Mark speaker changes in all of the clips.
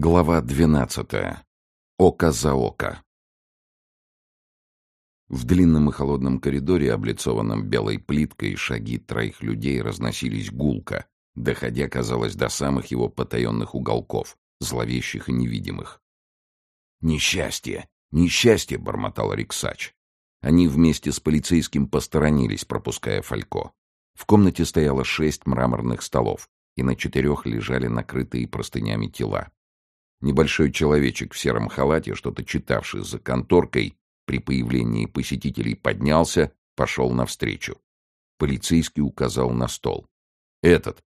Speaker 1: Глава двенадцатая. Око за око. В длинном и холодном коридоре, облицованном белой плиткой, шаги троих людей разносились гулко, доходя, казалось, до самых его потаенных уголков, зловещих и невидимых. «Несчастье! Несчастье!» — бормотал Риксач. Они вместе с полицейским посторонились, пропуская Фалько. В комнате стояло шесть мраморных столов, и на четырех лежали накрытые простынями тела. Небольшой человечек в сером халате, что-то читавший за конторкой, при появлении посетителей поднялся, пошел навстречу. Полицейский указал на стол. «Этот».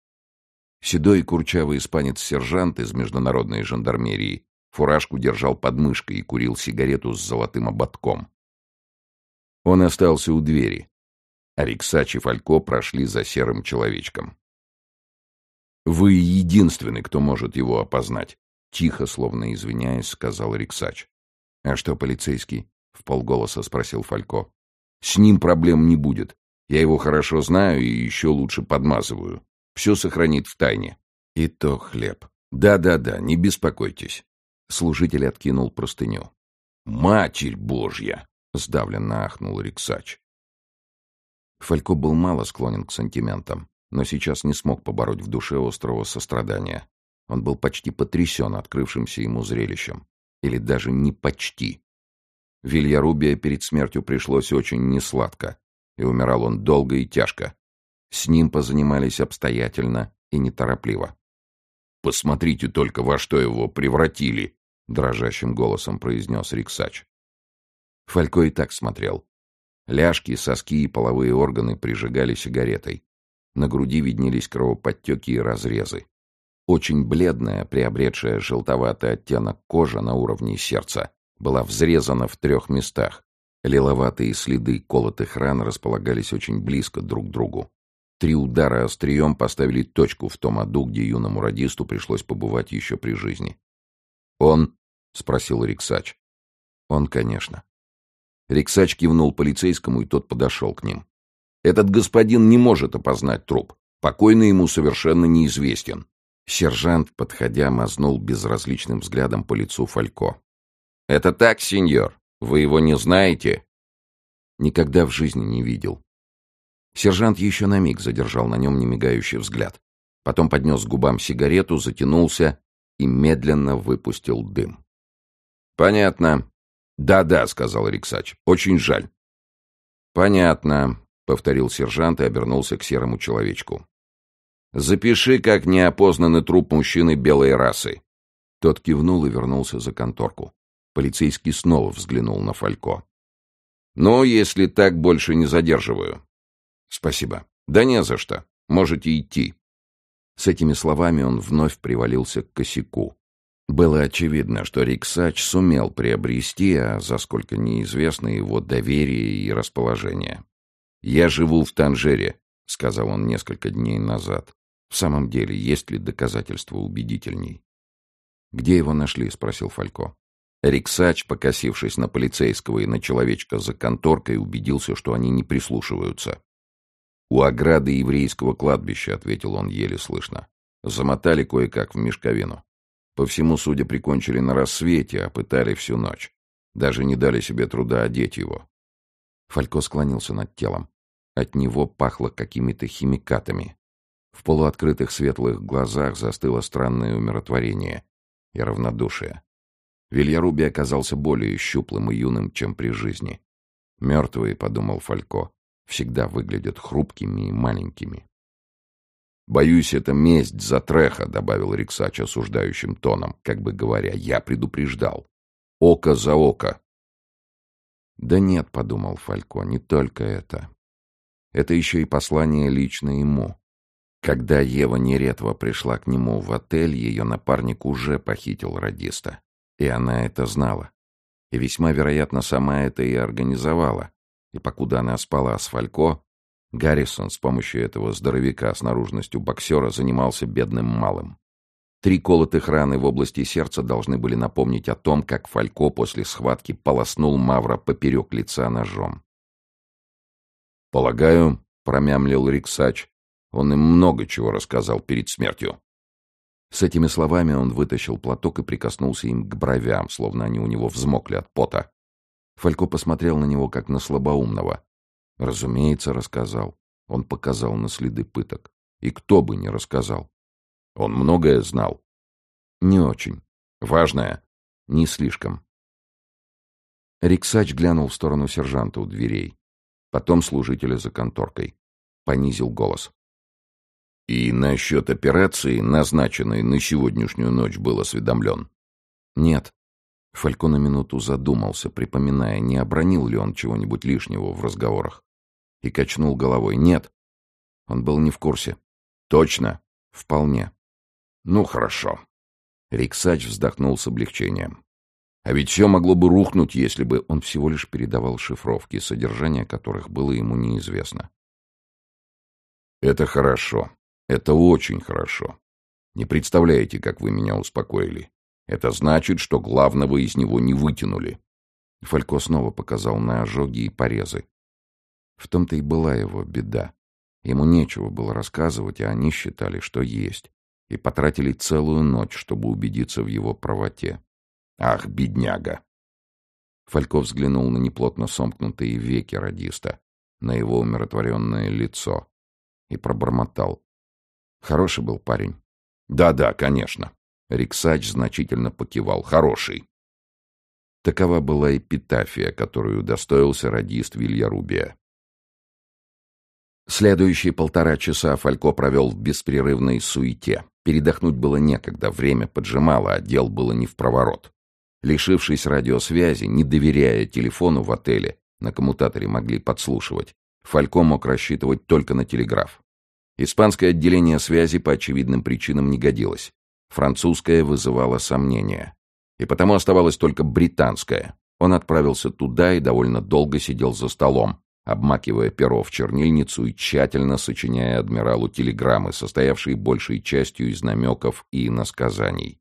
Speaker 1: Седой курчавый испанец-сержант из международной жандармерии фуражку держал под мышкой и курил сигарету с золотым ободком. Он остался у двери. Ариксач и Фалько прошли за серым человечком. «Вы единственный, кто может его опознать», Тихо, словно извиняясь, сказал Риксач. «А что, полицейский?» — в полголоса спросил Фалько. «С ним проблем не будет. Я его хорошо знаю и еще лучше подмазываю. Все сохранит в тайне». «И то хлеб. Да-да-да, не беспокойтесь». Служитель откинул простыню. «Матерь Божья!» — сдавленно ахнул Риксач. Фалько был мало склонен к сантиментам, но сейчас не смог побороть в душе острого сострадания. Он был почти потрясен открывшимся ему зрелищем. Или даже не почти. Вильярубия перед смертью пришлось очень несладко, и умирал он долго и тяжко. С ним позанимались обстоятельно и неторопливо. «Посмотрите только, во что его превратили!» — дрожащим голосом произнес Риксач. Фалько и так смотрел. Ляжки, соски и половые органы прижигали сигаретой. На груди виднелись кровоподтеки и разрезы. Очень бледная, приобретшая желтоватый оттенок кожа на уровне сердца, была взрезана в трех местах. Лиловатые следы колотых ран располагались очень близко друг к другу. Три удара острием поставили точку в том аду, где юному радисту пришлось побывать еще при жизни. «Он?» — спросил Риксач. «Он, конечно». Риксач кивнул полицейскому, и тот подошел к ним. «Этот господин не может опознать труп. Покойный ему совершенно неизвестен. Сержант, подходя, мазнул безразличным взглядом по лицу Фалько. «Это так, сеньор? Вы его не знаете?» «Никогда в жизни не видел». Сержант еще на миг задержал на нем немигающий взгляд. Потом поднес к губам сигарету, затянулся и медленно выпустил дым. «Понятно. Да-да», — сказал Риксач. «Очень жаль». «Понятно», — повторил сержант и обернулся к серому человечку. Запиши, как неопознанный труп мужчины белой расы. Тот кивнул и вернулся за конторку. Полицейский снова взглянул на Фалько. «Ну, если так, больше не задерживаю». «Спасибо». «Да не за что. Можете идти». С этими словами он вновь привалился к косяку. Было очевидно, что Риксач сумел приобрести, а за сколько неизвестно, его доверие и расположение. «Я живу в Танжере», — сказал он несколько дней назад. В самом деле, есть ли доказательства убедительней? «Где его нашли?» — спросил Фалько. Риксач, покосившись на полицейского и на человечка за конторкой, убедился, что они не прислушиваются. «У ограды еврейского кладбища», — ответил он еле слышно. «Замотали кое-как в мешковину. По всему, судя, прикончили на рассвете, а пытали всю ночь. Даже не дали себе труда одеть его». Фалько склонился над телом. От него пахло какими-то химикатами. В полуоткрытых светлых глазах застыло странное умиротворение и равнодушие. Вильяруби оказался более щуплым и юным, чем при жизни. Мертвые, — подумал Фалько, — всегда выглядят хрупкими и маленькими. «Боюсь, это месть за Треха», — добавил Риксач осуждающим тоном, как бы говоря, «я предупреждал. Око за око». «Да нет», — подумал Фалько, — «не только это. Это еще и послание лично ему. Когда Ева Неретва пришла к нему в отель, ее напарник уже похитил радиста. И она это знала. И весьма вероятно сама это и организовала. И покуда она спала с Фалько, Гаррисон с помощью этого здоровяка с наружностью боксера занимался бедным малым. Три колотых раны в области сердца должны были напомнить о том, как Фалько после схватки полоснул Мавра поперек лица ножом. «Полагаю», — промямлил Риксач, он им много чего рассказал перед смертью. С этими словами он вытащил платок и прикоснулся им к бровям, словно они у него взмокли от пота. Фалько посмотрел на него, как на слабоумного. Разумеется, рассказал. Он показал на следы пыток. И кто бы не рассказал. Он многое знал. Не очень. Важное? Не слишком. Риксач глянул в сторону сержанта у дверей. Потом служителя за конторкой. Понизил голос. И насчет операции, назначенной на сегодняшнюю ночь, был осведомлен? Нет. Фалько на минуту задумался, припоминая, не обронил ли он чего-нибудь лишнего в разговорах. И качнул головой. Нет. Он был не в курсе. Точно? Вполне. Ну, хорошо. Риксач вздохнул с облегчением. А ведь все могло бы рухнуть, если бы он всего лишь передавал шифровки, содержание которых было ему неизвестно. Это хорошо. Это очень хорошо. Не представляете, как вы меня успокоили. Это значит, что главного из него не вытянули. Фалько снова показал на ожоги и порезы. В том-то и была его беда. Ему нечего было рассказывать, а они считали, что есть, и потратили целую ночь, чтобы убедиться в его правоте. Ах, бедняга! Фалько взглянул на неплотно сомкнутые веки радиста, на его умиротворенное лицо и пробормотал. Хороший был парень. Да-да, конечно. Риксач значительно покивал. Хороший. Такова была эпитафия, которую удостоился радист Вильярубия. Следующие полтора часа Фалько провел в беспрерывной суете. Передохнуть было некогда, время поджимало, а дел было не в проворот. Лишившись радиосвязи, не доверяя телефону в отеле, на коммутаторе могли подслушивать, Фалько мог рассчитывать только на телеграф. Испанское отделение связи по очевидным причинам не годилось. Французское вызывало сомнения. И потому оставалось только британское. Он отправился туда и довольно долго сидел за столом, обмакивая перо в чернильницу и тщательно сочиняя адмиралу телеграммы, состоявшие большей частью из намеков и иносказаний.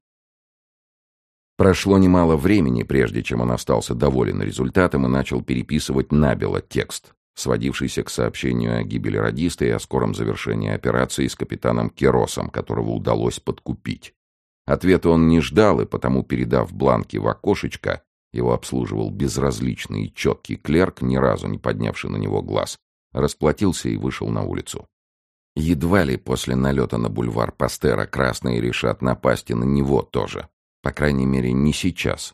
Speaker 1: Прошло немало времени, прежде чем он остался доволен результатом и начал переписывать набело текст сводившийся к сообщению о гибели радиста и о скором завершении операции с капитаном Керосом, которого удалось подкупить. Ответа он не ждал, и потому, передав бланки в окошечко, его обслуживал безразличный и четкий клерк, ни разу не поднявший на него глаз, расплатился и вышел на улицу. Едва ли после налета на бульвар Пастера красные решат напасть и на него тоже. По крайней мере, не сейчас,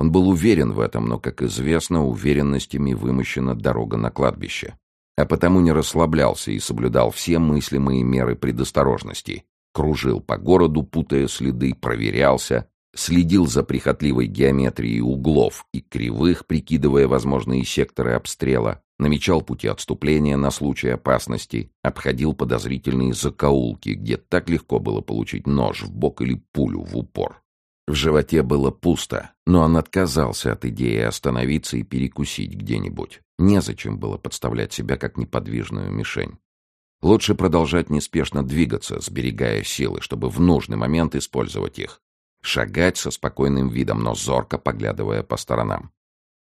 Speaker 1: он был уверен в этом, но, как известно, уверенностями вымощена дорога на кладбище. А потому не расслаблялся и соблюдал все мыслимые меры предосторожности. Кружил по городу, путая следы, проверялся, следил за прихотливой геометрией углов и кривых, прикидывая возможные секторы обстрела, намечал пути отступления на случай опасности, обходил подозрительные закоулки, где так легко было получить нож в бок или пулю в упор. В животе было пусто, но он отказался от идеи остановиться и перекусить где-нибудь. Незачем было подставлять себя как неподвижную мишень. Лучше продолжать неспешно двигаться, сберегая силы, чтобы в нужный момент использовать их. Шагать со спокойным видом, но зорко поглядывая по сторонам.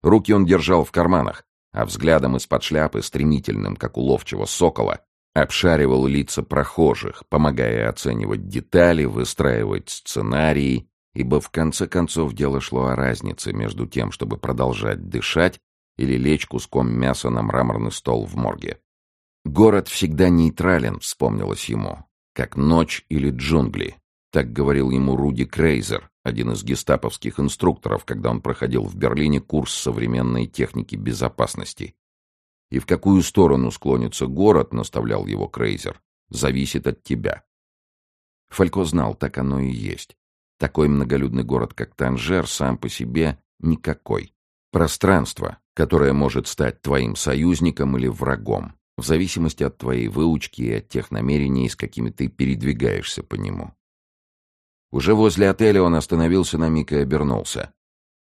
Speaker 1: Руки он держал в карманах, а взглядом из-под шляпы, стремительным, как у ловчего сокола, обшаривал лица прохожих, помогая оценивать детали, выстраивать сценарии ибо в конце концов дело шло о разнице между тем, чтобы продолжать дышать или лечь куском мяса на мраморный стол в морге. «Город всегда нейтрален», — вспомнилось ему, — «как ночь или джунгли». Так говорил ему Руди Крейзер, один из гестаповских инструкторов, когда он проходил в Берлине курс современной техники безопасности. И в какую сторону склонится город, наставлял его Крейзер, зависит от тебя. Фалько знал, так оно и есть. Такой многолюдный город, как Танжер, сам по себе никакой. Пространство, которое может стать твоим союзником или врагом, в зависимости от твоей выучки и от тех намерений, с какими ты передвигаешься по нему. Уже возле отеля он остановился на миг и обернулся.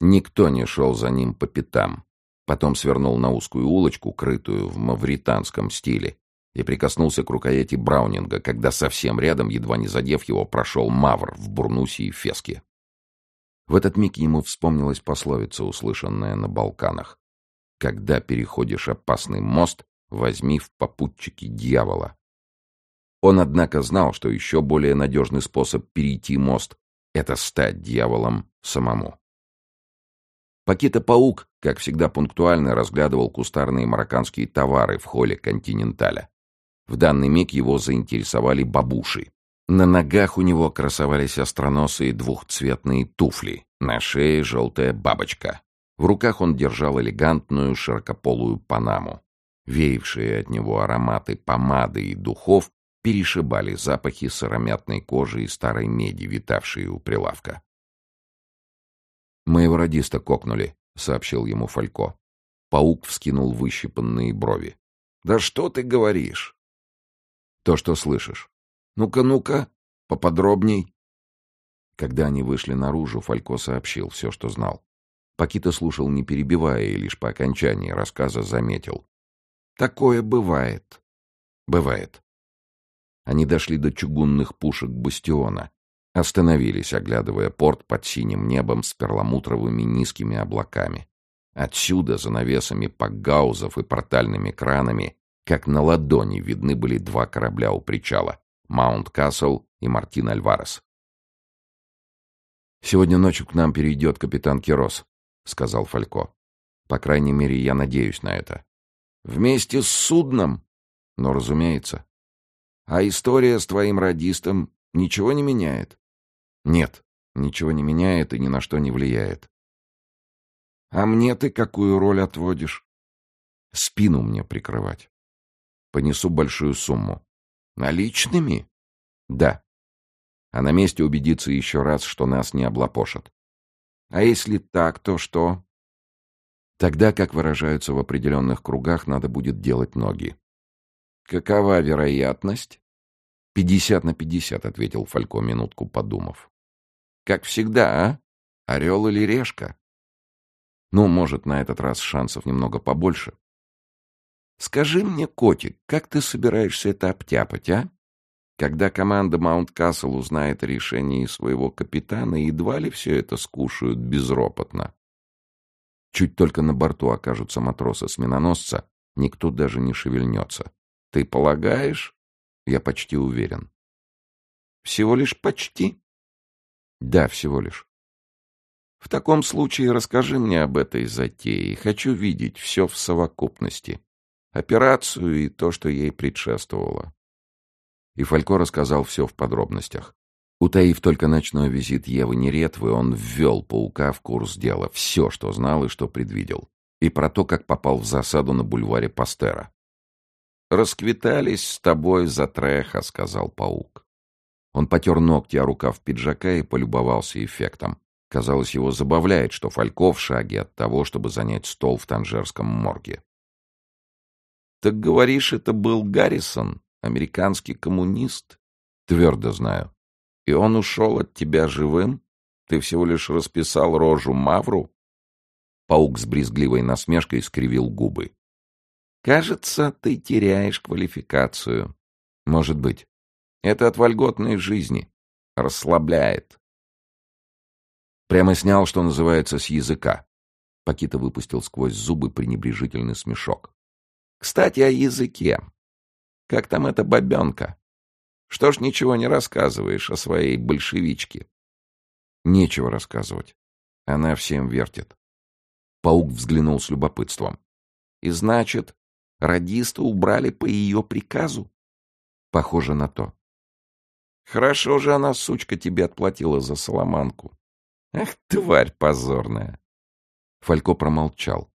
Speaker 1: Никто не шел за ним по пятам. Потом свернул на узкую улочку, крытую в мавританском стиле, и прикоснулся к рукояти Браунинга, когда совсем рядом, едва не задев его, прошел Мавр в бурнусе и феске. В этот миг ему вспомнилась пословица, услышанная на Балканах. «Когда переходишь опасный мост, возьми в попутчики дьявола». Он, однако, знал, что еще более надежный способ перейти мост — это стать дьяволом самому. Пакита-паук, как всегда пунктуально, разглядывал кустарные марокканские товары в холле «Континенталя». В данный миг его заинтересовали бабуши. На ногах у него красовались остроносые двухцветные туфли, на шее желтая бабочка. В руках он держал элегантную широкополую панаму. Веявшие от него ароматы помады и духов перешибали запахи сыромятной кожи и старой меди, витавшие у прилавка. «Моего радиста кокнули», — сообщил ему Фалько. Паук вскинул выщипанные брови. «Да что ты говоришь?» «То, что слышишь. Ну-ка, ну-ка, поподробней». Когда они вышли наружу, Фалько сообщил все, что знал. Пакита слушал, не перебивая, и лишь по окончании рассказа заметил. Такое бывает. Бывает. Они дошли до чугунных пушек бастиона. Остановились, оглядывая порт под синим небом с перламутровыми низкими облаками. Отсюда, за навесами пакгаузов и портальными кранами, как на ладони видны были два корабля у причала — Маунт Касл и Мартин Альварес. «Сегодня ночью к нам перейдет капитан Кирос», — сказал Фалько. «По крайней мере, я надеюсь на это. Вместе с судном? Ну, разумеется. А история с твоим радистом ничего не меняет? Нет, ничего не меняет и ни на что не влияет. А мне ты какую роль отводишь? Спину мне прикрывать. Понесу большую сумму. Наличными? Да. А на месте убедиться еще раз, что нас не облапошат. А если так, то что? Тогда, как выражаются в определенных кругах, надо будет делать ноги. «Какова вероятность?» «Пятьдесят на пятьдесят», — ответил Фалько, минутку подумав. «Как всегда, а? Орел или решка?» «Ну, может, на этот раз шансов немного побольше». «Скажи мне, котик, как ты собираешься это обтяпать, а? Когда команда Маунт-Касл узнает о решении своего капитана, едва ли все это скушают безропотно?» Чуть только на борту окажутся матросы сменоносца, никто даже не шевельнется. Ты полагаешь? Я почти уверен. Всего лишь почти? Да, всего лишь. В таком случае расскажи мне об этой затее. Хочу видеть все в совокупности. Операцию и то, что ей предшествовало. И Фалько рассказал все в подробностях. Утаив только ночной визит Евы Неретвы, он ввел паука в курс дела, все, что знал и что предвидел. И про то, как попал в засаду на бульваре Пастера. «Расквитались с тобой за треха», — сказал паук. Он потер ногти о рукав пиджака и полюбовался эффектом. Казалось, его забавляет, что Фалько в шаге от того, чтобы занять стол в Танжерском морге. «Так говоришь, это был Гаррисон, американский коммунист?» «Твердо знаю. И он ушел от тебя живым? Ты всего лишь расписал рожу Мавру? Паук с брезгливой насмешкой скривил губы. Кажется, ты теряешь квалификацию. Может быть. Это от вольготной жизни. Расслабляет. Прямо снял, что называется, с языка. Пакита выпустил сквозь зубы пренебрежительный смешок. Кстати, о языке. Как там эта бабенка? Что ж ничего не рассказываешь о своей большевичке? Нечего рассказывать. Она всем вертит. Паук взглянул с любопытством. И значит, радиста убрали по ее приказу? Похоже на то. Хорошо же она, сучка, тебе отплатила за соломанку. Ах, тварь позорная. Фалько промолчал.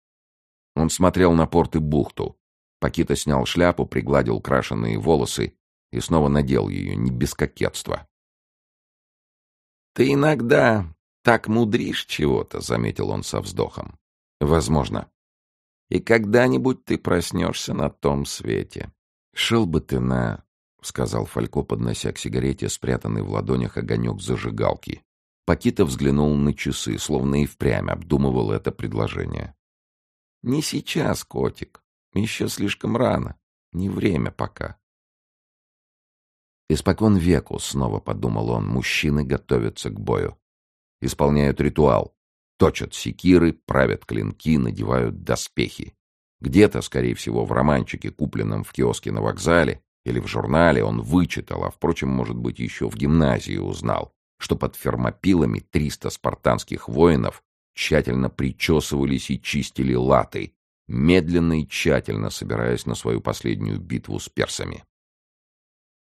Speaker 1: Он смотрел на порт и бухту. Пакита снял шляпу, пригладил крашеные волосы и снова надел ее, не без кокетства. «Ты иногда так мудришь чего-то», — заметил он со вздохом. «Возможно. И когда-нибудь ты проснешься на том свете. Шел бы ты на...» — сказал Фалько, поднося к сигарете спрятанный в ладонях огонек зажигалки. Пакита взглянул на часы, словно и впрямь обдумывал это предложение. «Не сейчас, котик. Еще слишком рано. Не время пока. Испокон веку, снова подумал он, мужчины готовятся к бою. Исполняют ритуал. Точат секиры, правят клинки, надевают доспехи. Где-то, скорее всего, в романчике, купленном в киоске на вокзале, Или в журнале он вычитал, а, впрочем, может быть, еще в гимназии узнал, что под фермопилами 300 спартанских воинов тщательно причесывались и чистили латы, медленно и тщательно собираясь на свою последнюю битву с персами.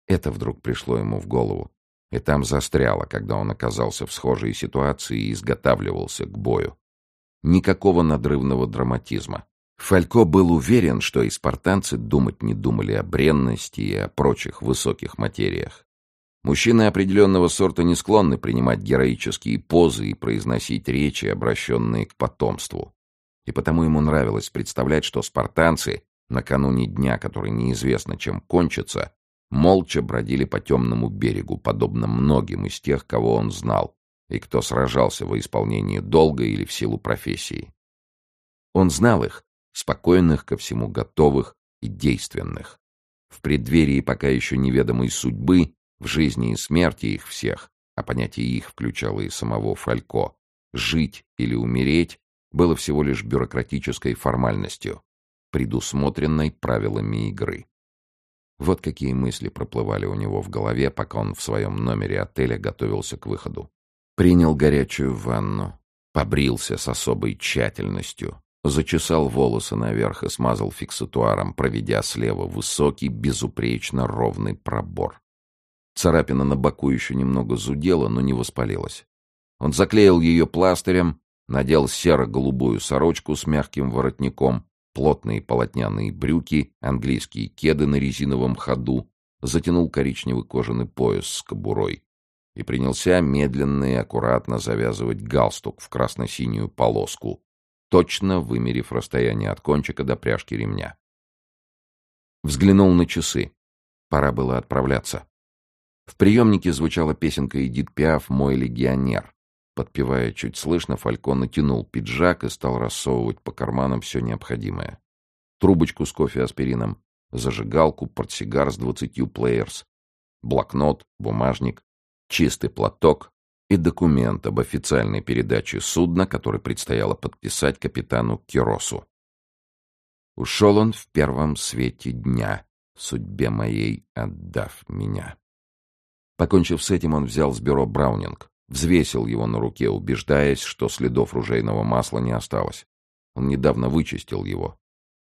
Speaker 1: Это вдруг пришло ему в голову, и там застряло, когда он оказался в схожей ситуации и изготавливался к бою. Никакого надрывного драматизма. Фалько был уверен, что и спартанцы думать не думали о бренности и о прочих высоких материях. Мужчины определенного сорта не склонны принимать героические позы и произносить речи, обращенные к потомству. И потому ему нравилось представлять, что спартанцы, накануне дня, который неизвестно чем кончится, молча бродили по темному берегу, подобно многим из тех, кого он знал, и кто сражался во исполнении долга или в силу профессии. Он знал их, спокойных, ко всему готовых и действенных. В преддверии пока еще неведомой судьбы в жизни и смерти их всех, а понятие их включало и самого Фалько, жить или умереть было всего лишь бюрократической формальностью, предусмотренной правилами игры. Вот какие мысли проплывали у него в голове, пока он в своем номере отеля готовился к выходу. Принял горячую ванну, побрился с особой тщательностью, зачесал волосы наверх и смазал фиксатуаром, проведя слева высокий, безупречно ровный пробор. Царапина на боку еще немного зудела, но не воспалилась. Он заклеил ее пластырем, надел серо-голубую сорочку с мягким воротником, плотные полотняные брюки, английские кеды на резиновом ходу, затянул коричневый кожаный пояс с кобурой и принялся медленно и аккуратно завязывать галстук в красно-синюю полоску, точно вымерив расстояние от кончика до пряжки ремня. Взглянул на часы. Пора было отправляться. В приемнике звучала песенка Эдит Пиаф «Мой легионер». Подпевая чуть слышно, Фалько натянул пиджак и стал рассовывать по карманам все необходимое. Трубочку с кофе аспирином, зажигалку, портсигар с двадцатью плеерс, блокнот, бумажник, чистый платок и документ об официальной передаче судна, который предстояло подписать капитану Киросу. Ушел он в первом свете дня, судьбе моей отдав меня. Покончив с этим, он взял с бюро Браунинг, взвесил его на руке, убеждаясь, что следов ружейного масла не осталось. Он недавно вычистил его.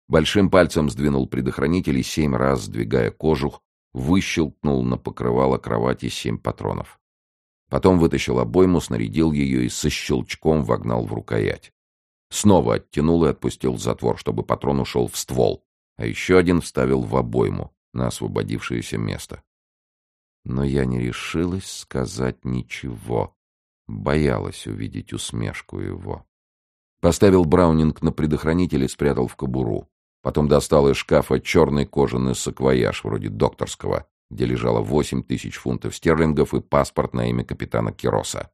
Speaker 1: Большим пальцем сдвинул предохранитель и семь раз, сдвигая кожух, выщелкнул на покрывало кровати семь патронов. Потом вытащил обойму, снарядил ее и со щелчком вогнал в рукоять. Снова оттянул и отпустил затвор, чтобы патрон ушел в ствол, а еще один вставил в обойму на освободившееся место но я не решилась сказать ничего. Боялась увидеть усмешку его. Поставил Браунинг на предохранитель и спрятал в кобуру. Потом достал из шкафа черный кожаный саквояж, вроде докторского, где лежало восемь тысяч фунтов стерлингов и паспорт на имя капитана Кироса.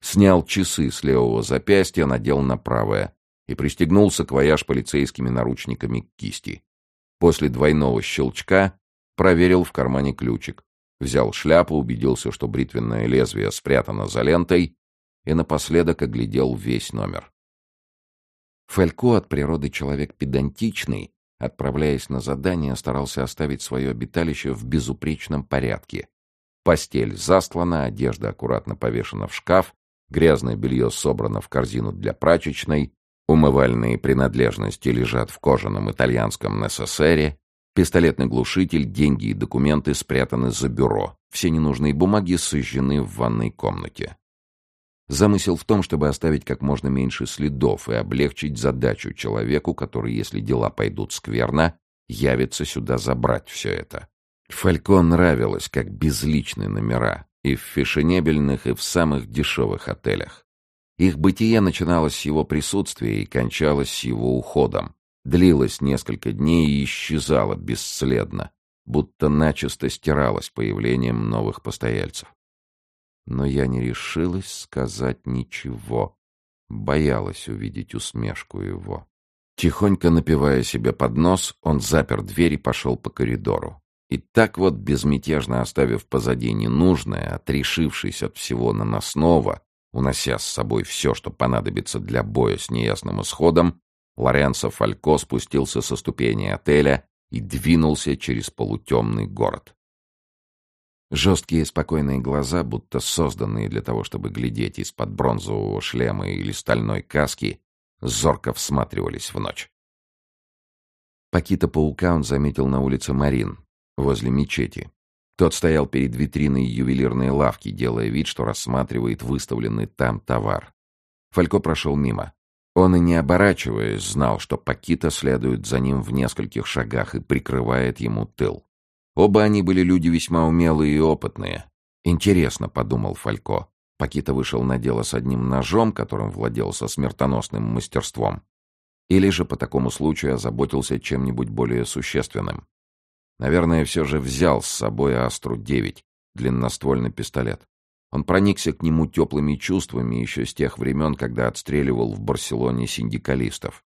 Speaker 1: Снял часы с левого запястья, надел на правое и пристегнул саквояж полицейскими наручниками к кисти. После двойного щелчка проверил в кармане ключик, взял шляпу, убедился, что бритвенное лезвие спрятано за лентой, и напоследок оглядел весь номер. Фелько от природы человек педантичный, отправляясь на задание, старался оставить свое обиталище в безупречном порядке. Постель застлана, одежда аккуратно повешена в шкаф, грязное белье собрано в корзину для прачечной, умывальные принадлежности лежат в кожаном итальянском НССРе, Пистолетный глушитель, деньги и документы спрятаны за бюро. Все ненужные бумаги сожжены в ванной комнате. Замысел в том, чтобы оставить как можно меньше следов и облегчить задачу человеку, который, если дела пойдут скверно, явится сюда забрать все это. Фалько нравилось, как безличные номера, и в фешенебельных, и в самых дешевых отелях. Их бытие начиналось с его присутствия и кончалось с его уходом длилась несколько дней и исчезала бесследно, будто начисто стиралась появлением новых постояльцев. Но я не решилась сказать ничего, боялась увидеть усмешку его. Тихонько напивая себе под нос, он запер дверь и пошел по коридору. И так вот, безмятежно оставив позади ненужное, отрешившись от всего наносного, унося с собой все, что понадобится для боя с неясным исходом, Лоренцо Фалько спустился со ступени отеля и двинулся через полутемный город. Жесткие спокойные глаза, будто созданные для того, чтобы глядеть из-под бронзового шлема или стальной каски, зорко всматривались в ночь. Пакита-паука он заметил на улице Марин, возле мечети. Тот стоял перед витриной ювелирной лавки, делая вид, что рассматривает выставленный там товар. Фалько прошел мимо. Он и не оборачиваясь знал, что Пакита следует за ним в нескольких шагах и прикрывает ему тыл. Оба они были люди весьма умелые и опытные. «Интересно», — подумал Фалько. Пакита вышел на дело с одним ножом, которым владел со смертоносным мастерством. Или же по такому случаю озаботился чем-нибудь более существенным. Наверное, все же взял с собой Астру-9, длинноствольный пистолет. Он проникся к нему теплыми чувствами еще с тех времен, когда отстреливал в Барселоне синдикалистов.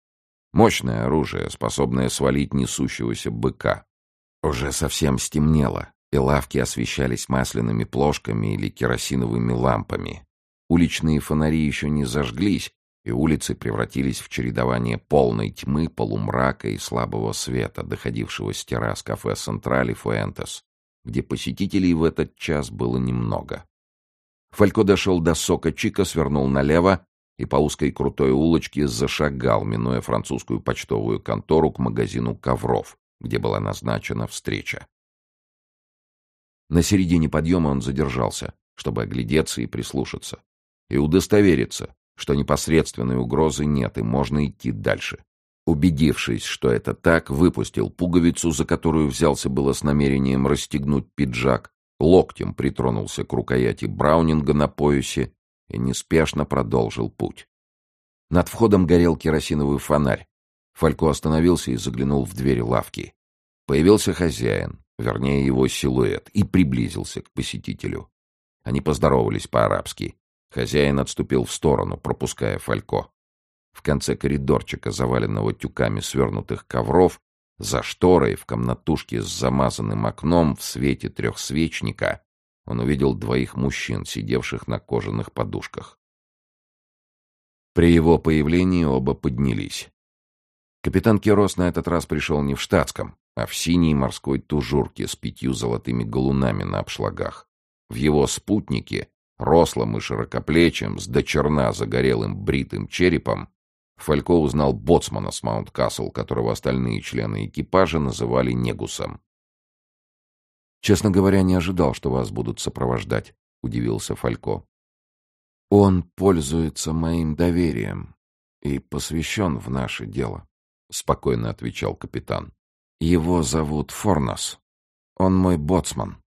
Speaker 1: Мощное оружие, способное свалить несущегося быка. Уже совсем стемнело, и лавки освещались масляными плошками или керосиновыми лампами. Уличные фонари еще не зажглись, и улицы превратились в чередование полной тьмы, полумрака и слабого света, доходившего с террас кафе «Централь» и «Фуэнтес», где посетителей в этот час было немного. Фалько дошел до сока Чика, свернул налево и по узкой крутой улочке зашагал, минуя французскую почтовую контору к магазину ковров, где была назначена встреча. На середине подъема он задержался, чтобы оглядеться и прислушаться, и удостовериться, что непосредственной угрозы нет и можно идти дальше. Убедившись, что это так, выпустил пуговицу, за которую взялся было с намерением расстегнуть пиджак, локтем притронулся к рукояти Браунинга на поясе и неспешно продолжил путь. Над входом горел керосиновый фонарь. Фалько остановился и заглянул в дверь лавки. Появился хозяин, вернее его силуэт, и приблизился к посетителю. Они поздоровались по-арабски. Хозяин отступил в сторону, пропуская Фалько. В конце коридорчика, заваленного тюками свернутых ковров, за шторой в комнатушке с замазанным окном в свете трехсвечника он увидел двоих мужчин, сидевших на кожаных подушках. При его появлении оба поднялись. Капитан Керос на этот раз пришел не в штатском, а в синей морской тужурке с пятью золотыми галунами на обшлагах. В его спутнике рослым и широкоплечим, с дочерна загорелым бритым черепом, Фалько узнал боцмана с Маунт-Касл, которого остальные члены экипажа называли Негусом. «Честно говоря, не ожидал, что вас будут сопровождать», — удивился Фалько. «Он пользуется моим доверием и посвящен в наше дело», — спокойно отвечал капитан. «Его зовут Форнос. Он мой боцман».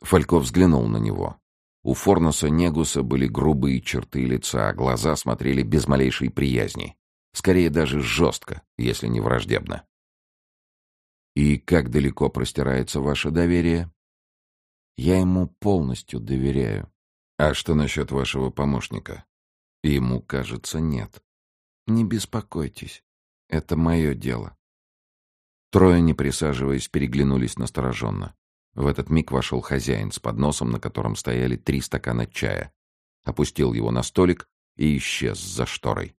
Speaker 1: Фалько взглянул на него. У Форноса Негуса были грубые черты лица, а глаза смотрели без малейшей приязни. Скорее даже жестко, если не враждебно. «И как далеко простирается ваше доверие?» «Я ему полностью доверяю». «А что насчет вашего помощника?» «Ему, кажется, нет». «Не беспокойтесь, это мое дело». Трое, не присаживаясь, переглянулись настороженно. В этот миг вошел хозяин с подносом, на котором стояли три стакана чая. Опустил его на столик и исчез за шторой.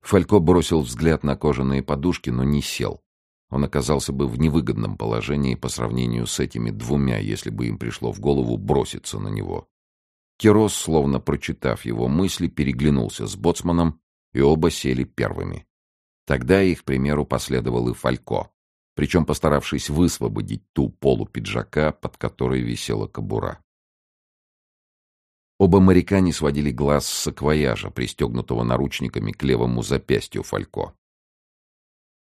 Speaker 1: Фалько бросил взгляд на кожаные подушки, но не сел. Он оказался бы в невыгодном положении по сравнению с этими двумя, если бы им пришло в голову броситься на него. Кирос, словно прочитав его мысли, переглянулся с боцманом, и оба сели первыми. Тогда их примеру последовал и Фалько причем постаравшись высвободить ту полу пиджака, под которой висела кобура. Оба моряка не сводили глаз с саквояжа, пристегнутого наручниками к левому запястью Фалько.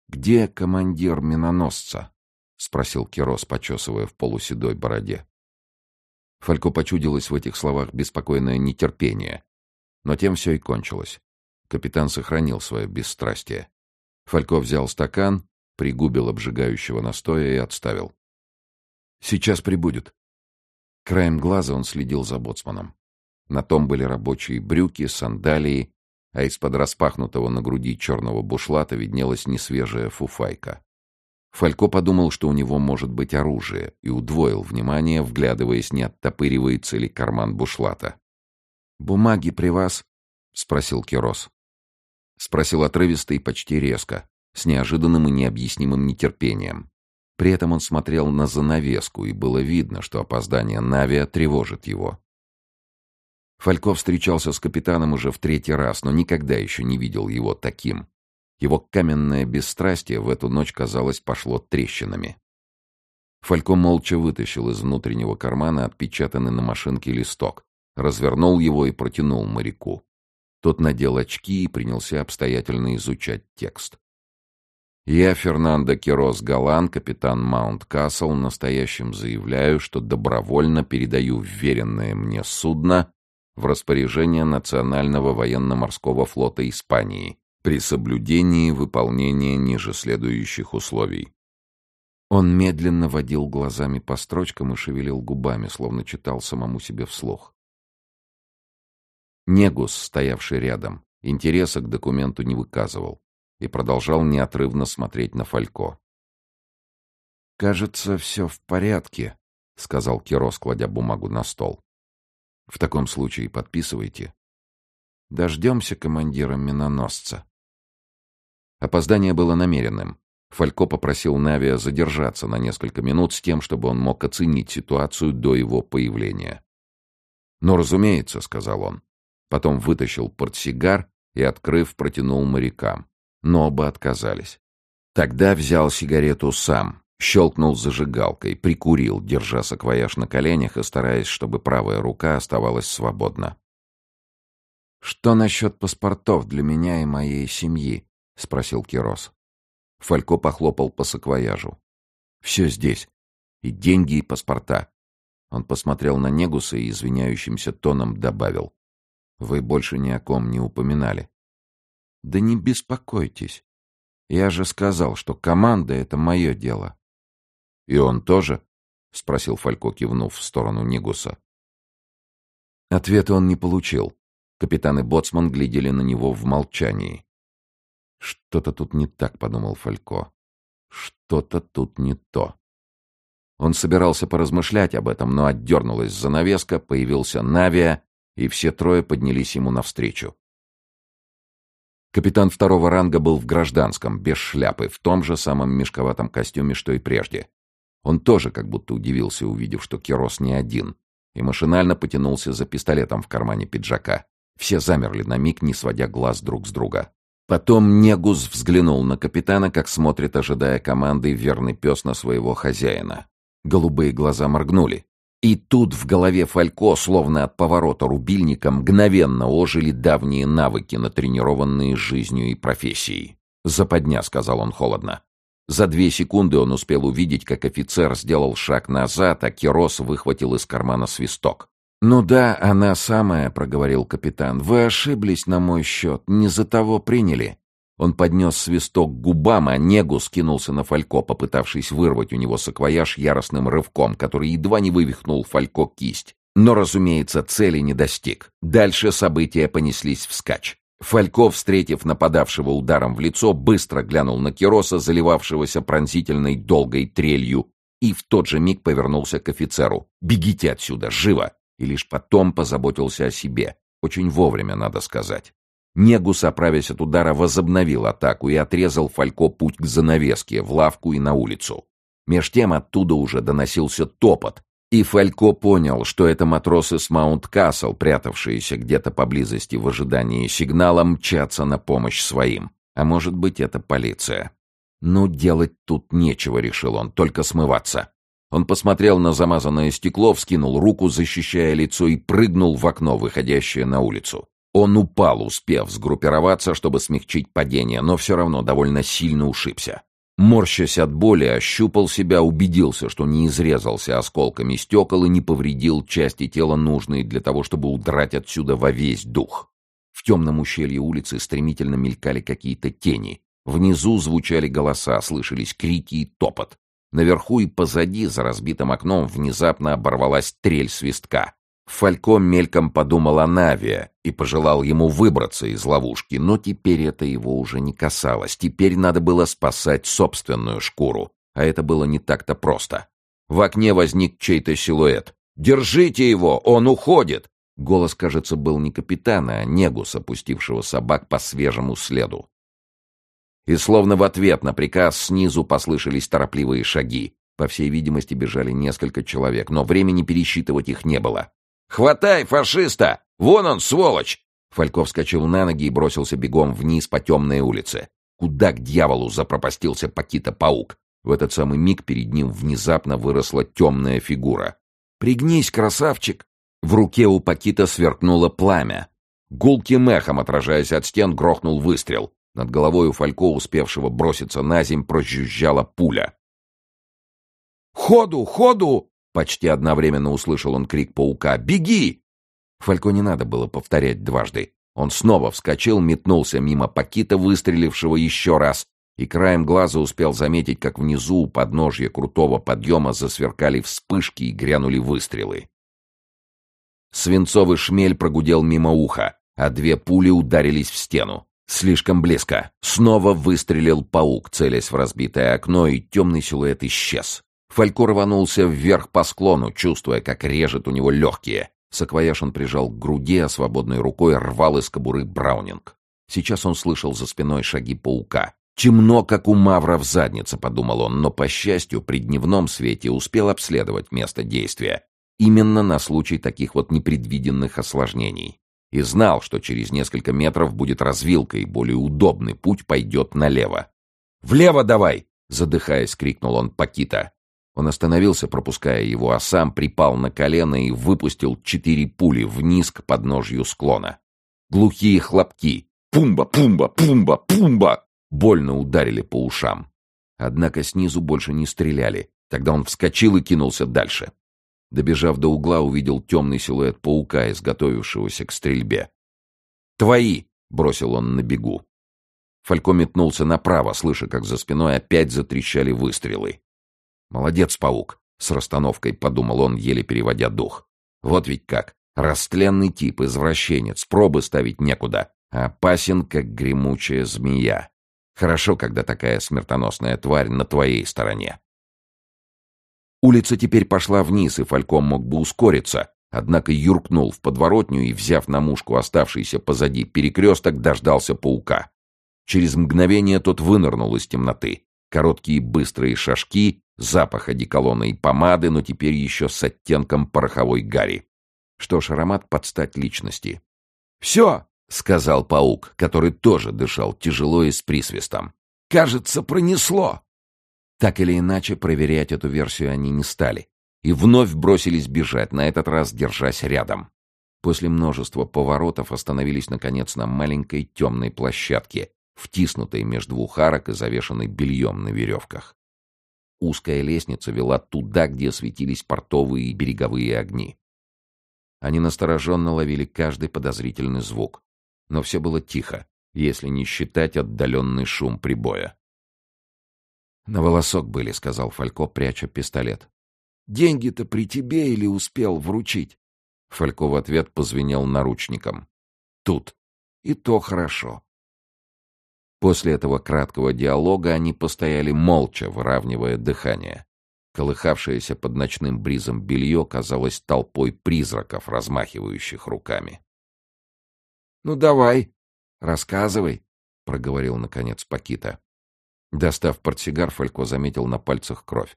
Speaker 1: «Где командир миноносца?» — спросил Керос, почесывая в полуседой бороде. Фалько почудилось в этих словах беспокойное нетерпение. Но тем все и кончилось. Капитан сохранил свое бесстрастие. Фалько взял стакан пригубил обжигающего настоя и отставил. «Сейчас прибудет». Краем глаза он следил за боцманом. На том были рабочие брюки, сандалии, а из-под распахнутого на груди черного бушлата виднелась несвежая фуфайка. Фалько подумал, что у него может быть оружие, и удвоил внимание, вглядываясь, не оттопыривается ли карман бушлата. «Бумаги при вас?» — спросил Керос. Спросил отрывисто и почти резко с неожиданным и необъяснимым нетерпением. При этом он смотрел на занавеску, и было видно, что опоздание Навия тревожит его. Фальков встречался с капитаном уже в третий раз, но никогда еще не видел его таким. Его каменное бесстрастие в эту ночь, казалось, пошло трещинами. Фалько молча вытащил из внутреннего кармана отпечатанный на машинке листок, развернул его и протянул моряку. Тот надел очки и принялся обстоятельно изучать текст. «Я, Фернандо Керос Галан, капитан Маунт Касл, настоящим заявляю, что добровольно передаю вверенное мне судно в распоряжение Национального военно-морского флота Испании при соблюдении выполнения ниже следующих условий. Он медленно водил глазами по строчкам и шевелил губами, словно читал самому себе вслух. Негус, стоявший рядом, интереса к документу не выказывал и продолжал неотрывно смотреть на Фалько. «Кажется, все в порядке», — сказал Кирос, кладя бумагу на стол. «В таком случае подписывайте. Дождемся командира миноносца». Опоздание было намеренным. Фалько попросил Навия задержаться на несколько минут с тем, чтобы он мог оценить ситуацию до его появления. «Ну, разумеется», — сказал он. Потом вытащил портсигар и, открыв, протянул морякам. Но оба отказались. Тогда взял сигарету сам, щелкнул зажигалкой, прикурил, держа саквояж на коленях и стараясь, чтобы правая рука оставалась свободна. «Что насчет паспортов для меня и моей семьи?» — спросил Кирос. Фалько похлопал по саквояжу. «Все здесь. И деньги, и паспорта». Он посмотрел на Негуса и извиняющимся тоном добавил. «Вы больше ни о ком не упоминали». «Да не беспокойтесь. Я же сказал, что команда — это мое дело». «И он тоже?» — спросил Фалько, кивнув в сторону Негуса. Ответа он не получил. Капитан и боцман глядели на него в молчании. «Что-то тут не так», — подумал Фалько. «Что-то тут не то». Он собирался поразмышлять об этом, но отдернулась занавеска, появился Навия, и все трое поднялись ему навстречу. Капитан второго ранга был в гражданском, без шляпы, в том же самом мешковатом костюме, что и прежде. Он тоже как будто удивился, увидев, что Керос не один, и машинально потянулся за пистолетом в кармане пиджака. Все замерли на миг, не сводя глаз друг с друга. Потом Негус взглянул на капитана, как смотрит, ожидая команды, верный пес на своего хозяина. Голубые глаза моргнули. И тут в голове Фалько, словно от поворота рубильника, мгновенно ожили давние навыки, натренированные жизнью и профессией. «Западня», — сказал он холодно. За две секунды он успел увидеть, как офицер сделал шаг назад, а Керос выхватил из кармана свисток. «Ну да, она самая», — проговорил капитан. «Вы ошиблись на мой счет, не за того приняли». Он поднес свисток к губам, а Негу скинулся на Фалько, попытавшись вырвать у него саквояж яростным рывком, который едва не вывихнул Фалько кисть. Но, разумеется, цели не достиг. Дальше события понеслись вскачь. Фалько, встретив нападавшего ударом в лицо, быстро глянул на Кироса, заливавшегося пронзительной долгой трелью, и в тот же миг повернулся к офицеру. «Бегите отсюда, живо!» и лишь потом позаботился о себе. Очень вовремя, надо сказать. Негус, оправясь от удара, возобновил атаку и отрезал Фалько путь к занавеске, в лавку и на улицу. Меж тем оттуда уже доносился топот, и Фалько понял, что это матросы с Маунт-Кассел, прятавшиеся где-то поблизости в ожидании сигнала, мчатся на помощь своим. А может быть, это полиция. «Ну, делать тут нечего», — решил он, — «только смываться». Он посмотрел на замазанное стекло, вскинул руку, защищая лицо, и прыгнул в окно, выходящее на улицу. Он упал, успев сгруппироваться, чтобы смягчить падение, но все равно довольно сильно ушибся. Морщась от боли, ощупал себя, убедился, что не изрезался осколками стекол и не повредил части тела, нужные для того, чтобы удрать отсюда во весь дух. В темном ущелье улицы стремительно мелькали какие-то тени. Внизу звучали голоса, слышались крики и топот. Наверху и позади, за разбитым окном, внезапно оборвалась трель свистка. Фалько мельком подумал о Навия и пожелал ему выбраться из ловушки, но теперь это его уже не касалось. Теперь надо было спасать собственную шкуру, а это было не так-то просто. В окне возник чей-то силуэт. «Держите его! Он уходит!» Голос, кажется, был не капитана, а негус, опустившего собак по свежему следу. И словно в ответ на приказ снизу послышались торопливые шаги. По всей видимости, бежали несколько человек, но времени пересчитывать их не было. «Хватай, фашиста! Вон он, сволочь!» Фальков вскочил на ноги и бросился бегом вниз по темной улице. Куда к дьяволу запропастился Пакита-паук? В этот самый миг перед ним внезапно выросла темная фигура. «Пригнись, красавчик!» В руке у Пакита сверкнуло пламя. Гулким эхом, отражаясь от стен, грохнул выстрел. Над головой у Фалько, успевшего броситься на земь, прожужжала пуля. «Ходу! Ходу!» — почти одновременно услышал он крик паука. «Беги!» Фалько не надо было повторять дважды. Он снова вскочил, метнулся мимо Пакита, выстрелившего еще раз, и краем глаза успел заметить, как внизу у подножья крутого подъема засверкали вспышки и грянули выстрелы. Свинцовый шмель прогудел мимо уха, а две пули ударились в стену. Слишком близко. Снова выстрелил паук, целясь в разбитое окно, и темный силуэт исчез. Фалько рванулся вверх по склону, чувствуя, как режет у него легкие. Саквояж он прижал к груди, а свободной рукой рвал из кобуры Браунинг. Сейчас он слышал за спиной шаги паука. «Темно, как у мавра в заднице», — подумал он, но, по счастью, при дневном свете успел обследовать место действия. Именно на случай таких вот непредвиденных осложнений и знал, что через несколько метров будет развилка, и более удобный путь пойдет налево. «Влево давай!» — задыхаясь, крикнул он Пакита. Он остановился, пропуская его, а сам припал на колено и выпустил четыре пули вниз к подножью склона. Глухие хлопки. Пумба, пумба, пумба, пумба! Больно ударили по ушам. Однако снизу больше не стреляли. Тогда он вскочил и кинулся дальше. Добежав до угла, увидел темный силуэт паука, изготовившегося к стрельбе. «Твои!» — бросил он на бегу. Фалько метнулся направо, слыша, как за спиной опять затрещали выстрелы. «Молодец, паук!» — с расстановкой подумал он, еле переводя дух. «Вот ведь как! Растленный тип, извращенец, пробы ставить некуда, опасен, как гремучая змея. Хорошо, когда такая смертоносная тварь на твоей стороне». Улица теперь пошла вниз, и Фальком мог бы ускориться, однако юркнул в подворотню и, взяв на мушку оставшийся позади перекресток, дождался паука. Через мгновение тот вынырнул из темноты. Короткие быстрые шажки, запах одеколона и помады, но теперь еще с оттенком пороховой гари. Что ж, аромат под стать личности. «Все!» — сказал паук, который тоже дышал тяжело и с присвистом. «Кажется, пронесло!» Так или иначе, проверять эту версию они не стали. И вновь бросились бежать, на этот раз держась рядом. После множества поворотов остановились, наконец, на маленькой темной площадке, втиснутой между двух арок и завешенной бельем на веревках. Узкая лестница вела туда, где светились портовые и береговые огни. Они настороженно ловили каждый подозрительный звук. Но все было тихо, если не считать отдаленный шум прибоя. «На волосок были», — сказал Фалько, пряча пистолет. «Деньги-то при тебе или успел вручить?» Фалько в ответ позвенел наручником. «Тут. И то хорошо». После этого краткого диалога они постояли молча, выравнивая дыхание. Колыхавшееся под ночным бризом белье казалось толпой призраков, размахивающих руками. «Ну давай, рассказывай», — проговорил наконец Пакита. Достав портсигар, Фалько заметил на пальцах кровь.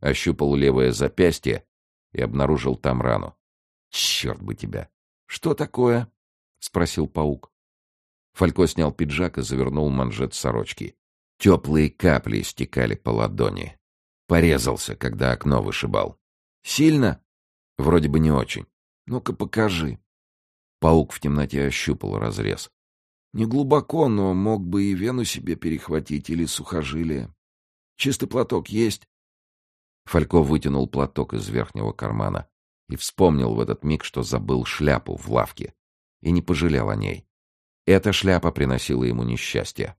Speaker 1: Ощупал левое запястье и обнаружил там рану. «Черт бы тебя!» «Что такое?» — спросил паук. Фалько снял пиджак и завернул манжет сорочки. Теплые капли стекали по ладони. Порезался, когда окно вышибал. «Сильно?» «Вроде бы не очень. Ну-ка покажи». Паук в темноте ощупал разрез. Не глубоко, но мог бы и вену себе перехватить или сухожилие. Чистый платок есть? Фалько вытянул платок из верхнего кармана и вспомнил в этот миг, что забыл шляпу в лавке, и не пожалел о ней. Эта шляпа приносила ему несчастье.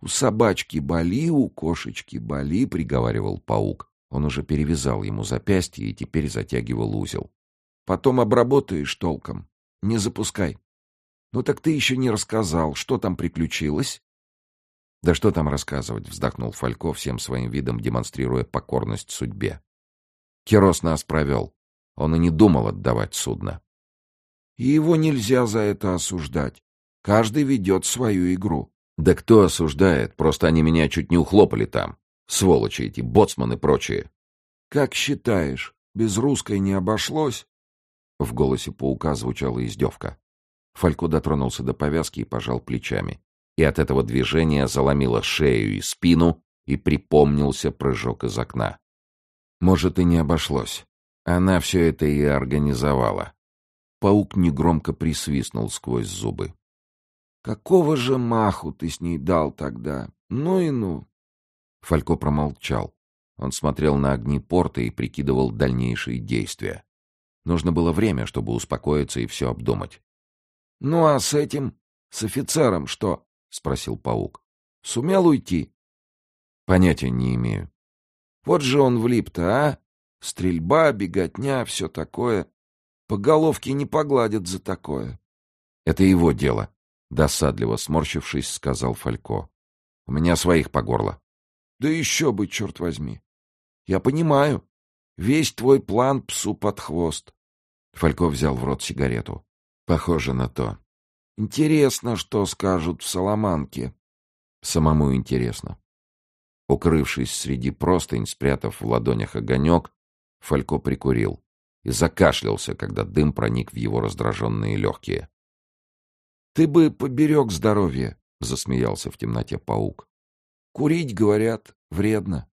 Speaker 1: «У собачки боли, у кошечки боли», — приговаривал паук. Он уже перевязал ему запястье и теперь затягивал узел. «Потом обработаешь толком. Не запускай». «Ну так ты еще не рассказал, что там приключилось?» «Да что там рассказывать?» — вздохнул Фалько, всем своим видом демонстрируя покорность судьбе. «Керос нас провел. Он и не думал отдавать судно». «И его нельзя за это осуждать. Каждый ведет свою игру. Да кто осуждает? Просто они меня чуть не ухлопали там. Сволочи эти, боцманы прочие.
Speaker 2: Как считаешь, без русской не обошлось?
Speaker 1: В голосе паука звучала издевка. Фалько дотронулся до повязки и пожал плечами. И от этого движения заломило шею и спину, и припомнился прыжок из окна. Может, и не обошлось. Она все это и организовала. Паук негромко присвистнул сквозь зубы.
Speaker 2: «Какого же маху ты с ней дал тогда? Ну и ну!»
Speaker 1: Фалько промолчал. Он смотрел на огни порта и прикидывал дальнейшие действия. Нужно было время, чтобы успокоиться и все обдумать.
Speaker 2: «Ну а с этим, с офицером что?» — спросил паук. «Сумел уйти?»
Speaker 1: «Понятия не имею».
Speaker 2: «Вот же он влип-то, а? Стрельба, беготня, все такое. По головке не погладят за такое.
Speaker 1: Это его дело, досадливо сморщившись, сказал Фалько. У меня своих по горло.
Speaker 2: Да еще бы, черт возьми. Я понимаю. Весь твой план псу под хвост.
Speaker 1: Фалько взял в рот сигарету. Похоже на то.
Speaker 2: Интересно, что скажут в Соломанке.
Speaker 1: Самому интересно. Укрывшись среди простынь, спрятав в ладонях огонек, Фалько прикурил и закашлялся, когда дым проник в его раздраженные легкие.
Speaker 2: — Ты бы поберег здоровье, — засмеялся в темноте паук. — Курить, говорят, вредно.